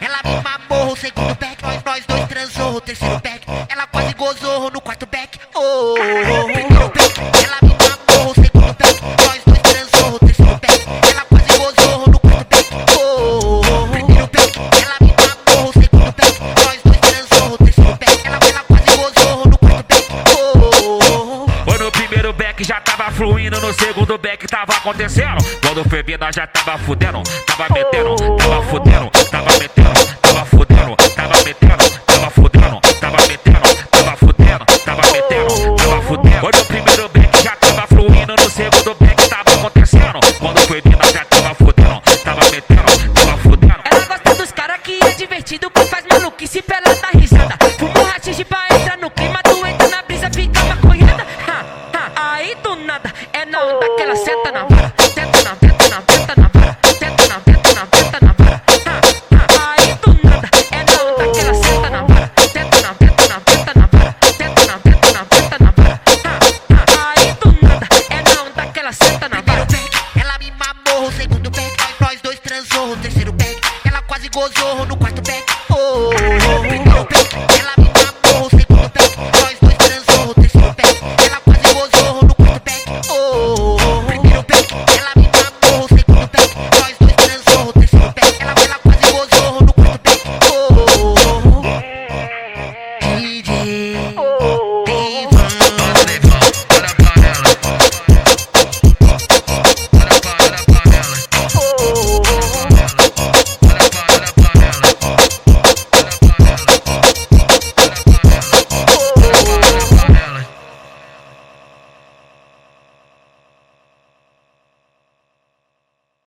Ela me mamorro, segundo pack, nós, nós dois transorro, terceiro pack, ela quase gozou no quarto back, oh, primeiro pack, ela me mamorro, segundo pack, nós dois transorro, terceiro pack, ela quase gozou no quarto back, oh, primeiro pack, ela me mamorro, segundo pack, nós dois transorro, terceiro pack, ela, ela quase gozou no quarto back, oh, quando o primeiro back já tava fluindo, no segundo back tava acontecendo, quando foi vida já tava fudendo, tava metendo, tava fudendo. ela tá risada. Fuma um pra entrar no clima, tu entra na brisa, fica maconhada. Ha, ha, aí do nada, é na onda que ela senta na vara. Senta na, senta na, senta na vara. Senta na, senta na, senta na vara. Aí do nada, é na onda que ela senta na vara. Senta na, senta na, senta na vara. Senta na, senta na, senta na vara. Aí do nada, é na onda que ela senta na vara. Ela me mamou, segundo pé, nós dois transou, terceiro pé, ela quase gozou no quarto.